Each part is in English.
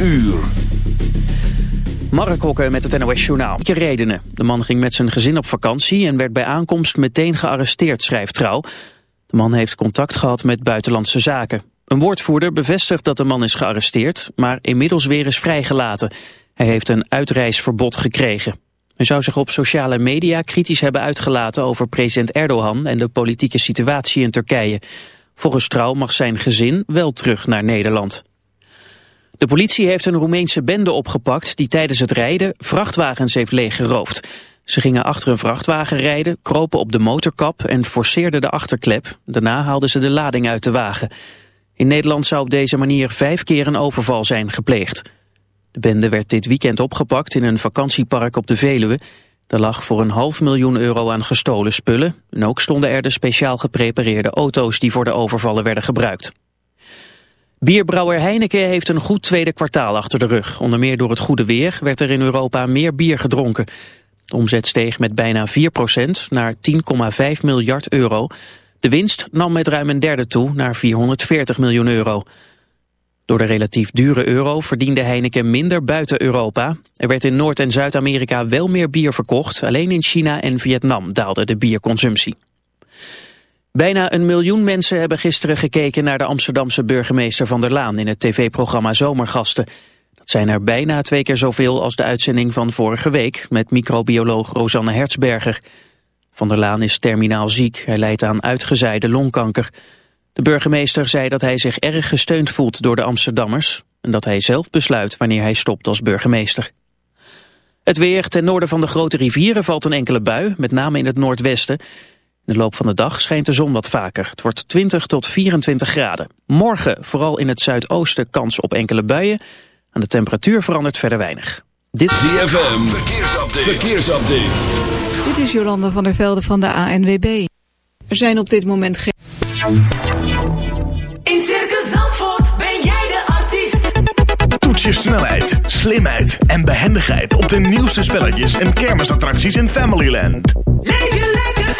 uur. Mark met het NOS Journaal. redenen. De man ging met zijn gezin op vakantie en werd bij aankomst meteen gearresteerd, schrijft Trouw. De man heeft contact gehad met buitenlandse zaken. Een woordvoerder bevestigt dat de man is gearresteerd, maar inmiddels weer is vrijgelaten. Hij heeft een uitreisverbod gekregen. Hij zou zich op sociale media kritisch hebben uitgelaten over president Erdogan en de politieke situatie in Turkije. Volgens Trouw mag zijn gezin wel terug naar Nederland. De politie heeft een Roemeense bende opgepakt die tijdens het rijden vrachtwagens heeft leeggeroofd. Ze gingen achter een vrachtwagen rijden, kropen op de motorkap en forceerden de achterklep. Daarna haalden ze de lading uit de wagen. In Nederland zou op deze manier vijf keer een overval zijn gepleegd. De bende werd dit weekend opgepakt in een vakantiepark op de Veluwe. Er lag voor een half miljoen euro aan gestolen spullen. En ook stonden er de speciaal geprepareerde auto's die voor de overvallen werden gebruikt. Bierbrouwer Heineken heeft een goed tweede kwartaal achter de rug. Onder meer door het goede weer werd er in Europa meer bier gedronken. De omzet steeg met bijna 4% naar 10,5 miljard euro. De winst nam met ruim een derde toe naar 440 miljoen euro. Door de relatief dure euro verdiende Heineken minder buiten Europa. Er werd in Noord- en Zuid-Amerika wel meer bier verkocht. Alleen in China en Vietnam daalde de bierconsumptie. Bijna een miljoen mensen hebben gisteren gekeken naar de Amsterdamse burgemeester Van der Laan in het tv-programma Zomergasten. Dat zijn er bijna twee keer zoveel als de uitzending van vorige week met microbioloog Rosanne Hertzberger. Van der Laan is terminaal ziek, hij lijdt aan uitgezaaide longkanker. De burgemeester zei dat hij zich erg gesteund voelt door de Amsterdammers en dat hij zelf besluit wanneer hij stopt als burgemeester. Het weer ten noorden van de grote rivieren valt een enkele bui, met name in het noordwesten. In de loop van de dag schijnt de zon wat vaker. Het wordt 20 tot 24 graden. Morgen vooral in het zuidoosten kans op enkele buien. Aan de temperatuur verandert verder weinig. Dit ZFM, verkeersupdate. verkeersupdate. Dit is Jolanda van der Velde van de ANWB. Er zijn op dit moment geen... In Circus Zandvoort ben jij de artiest. Toets je snelheid, slimheid en behendigheid op de nieuwste spelletjes en kermisattracties in Familyland. Leef je lekker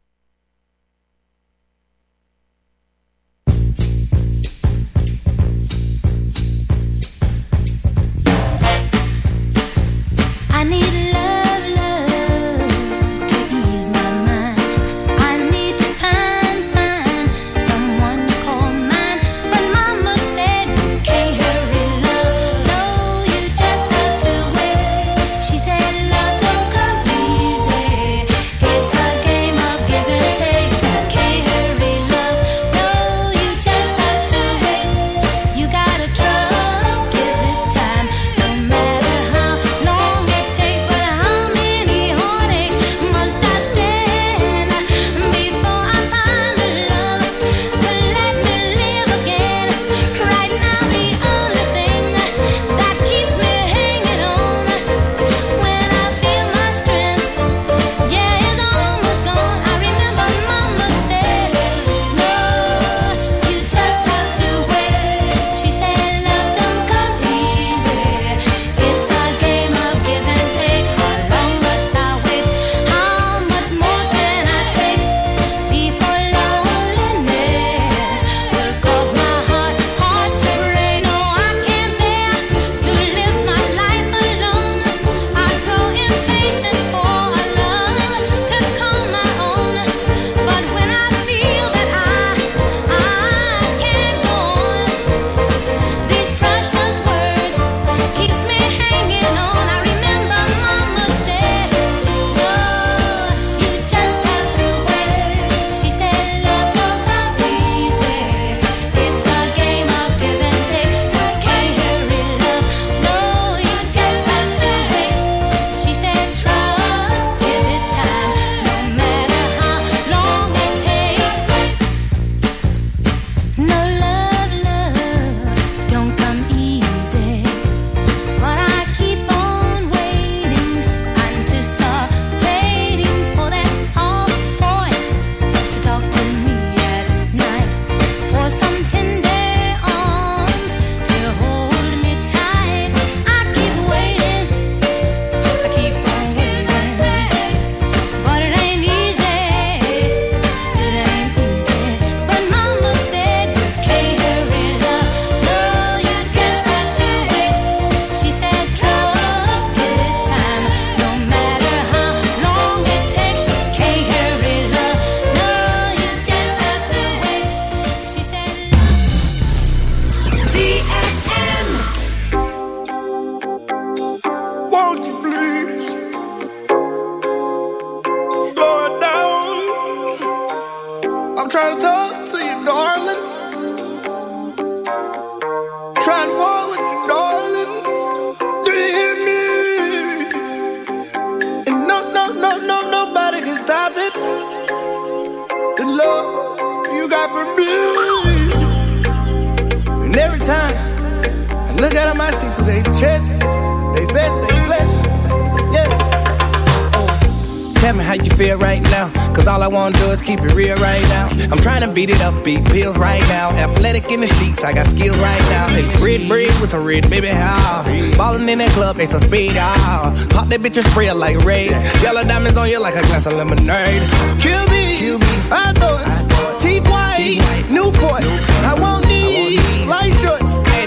It pills right now. Athletic in the sheets, I got skills right now. Hey, red bread with some red, baby, how? Ballin' in that club, they some speed, ah. Pop that bitch and spray it like raid. Yellow diamonds on you like a glass of lemonade. Kill me, Kill me. I thought, teeth white, Newports. I want these, light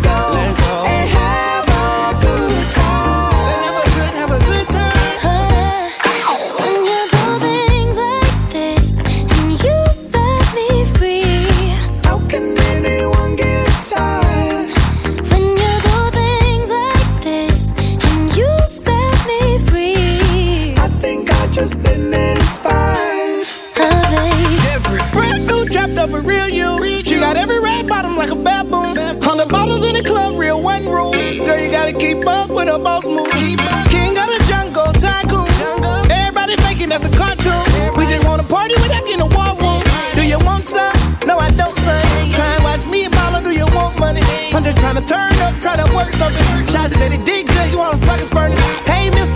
let party without getting a war room. Do you want some? No, I don't, son. Try and watch me and mama, do you want money? I'm just trying to turn up, try to work something. Shots said it did good, you wanna fucking furnace. Hey, mister,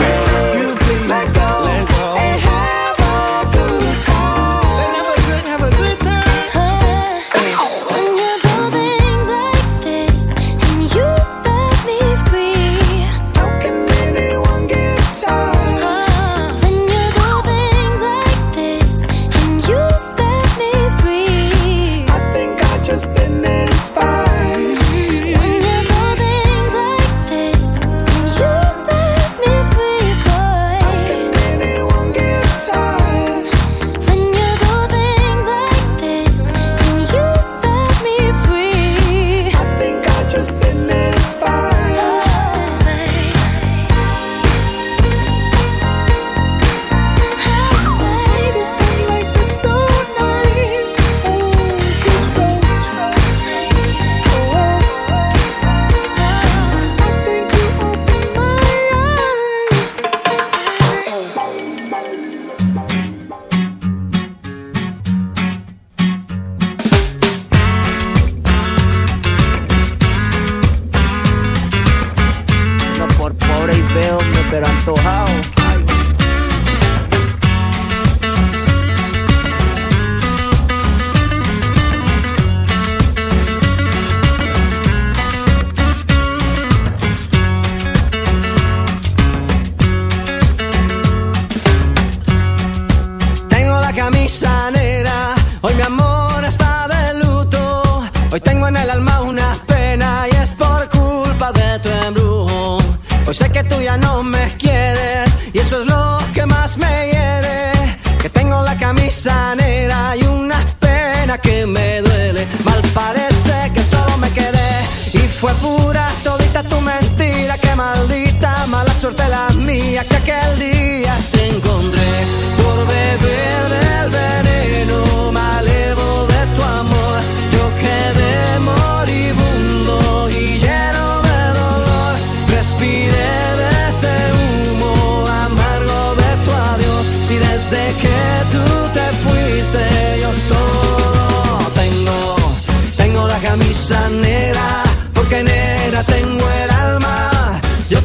Suerte la mía que aquel día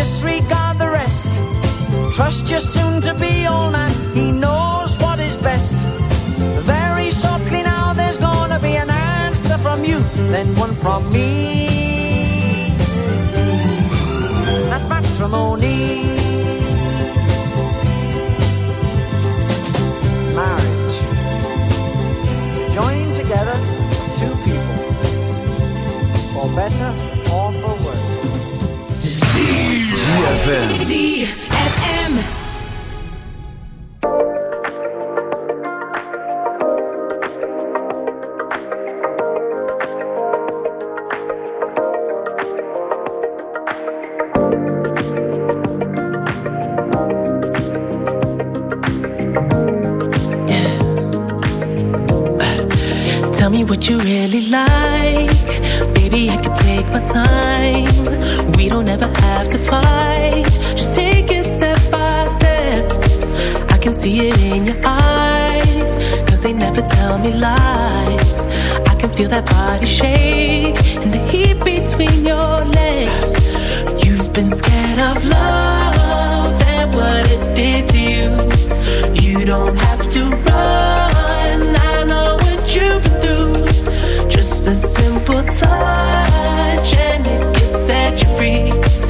Disregard the rest. Trust your soon to be old man. He knows what is best. Very shortly now, there's gonna be an answer from you, then one from me. That's matrimony. Marriage. Joining together two people for better ZFM. Touch and the heat between your legs. You've been scared of love that's what it did to you. You don't have to run. I know what you do Just the simple touch can set you free.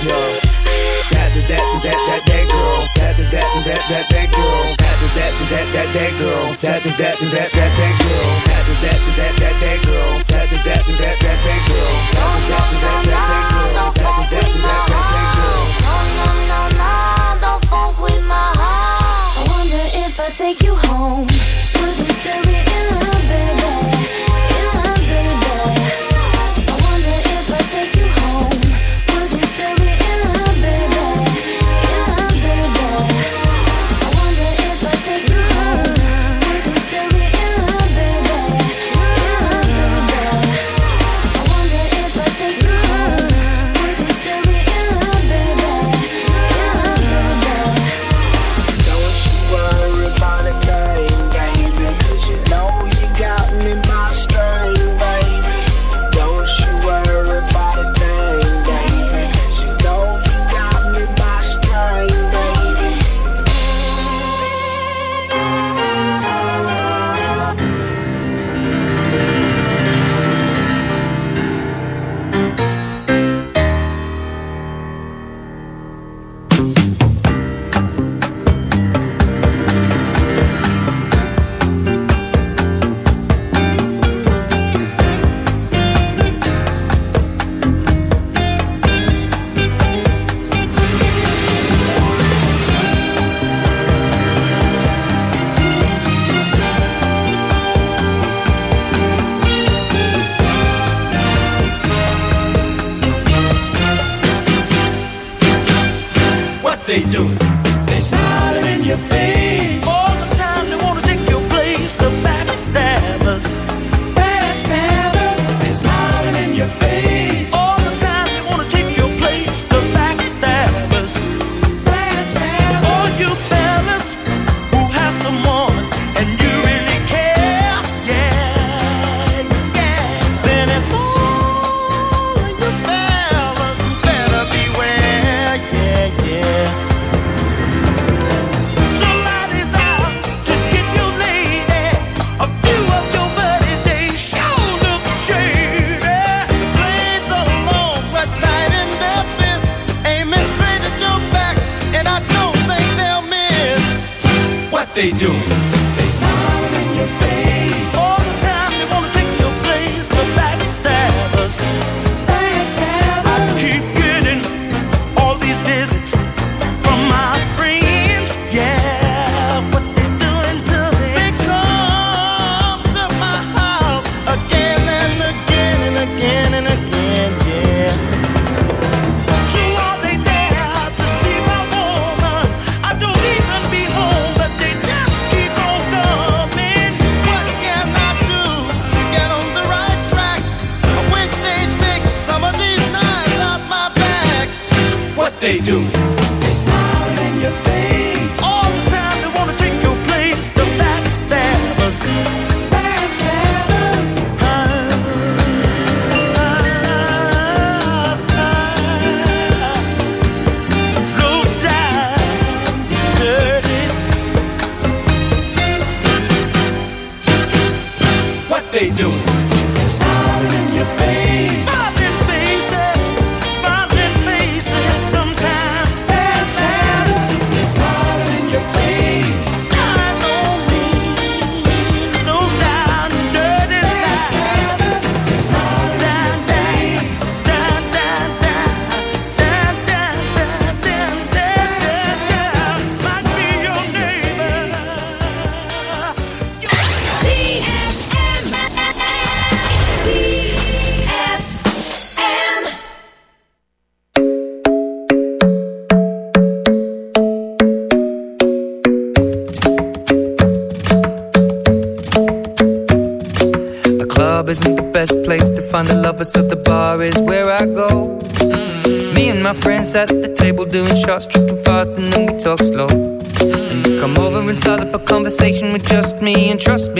that that that that that that girl that that that that that that girl that that that that that that girl that that that that that that girl that that that that that girl that that that that that that girl that that that that that that girl no don't with my heart I wonder if I take you home would you still be in love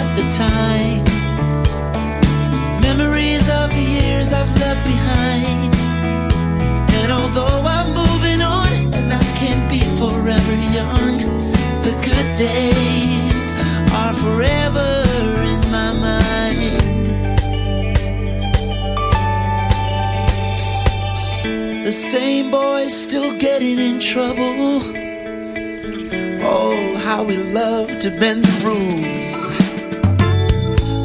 Except the time. Memories of the years I've left behind. And although I'm moving on, and I can't be forever young, the good days are forever in my mind. The same boys still getting in trouble. Oh, how we love to bend the rules.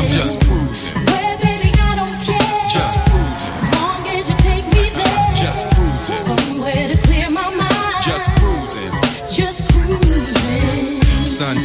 I'm just cruising,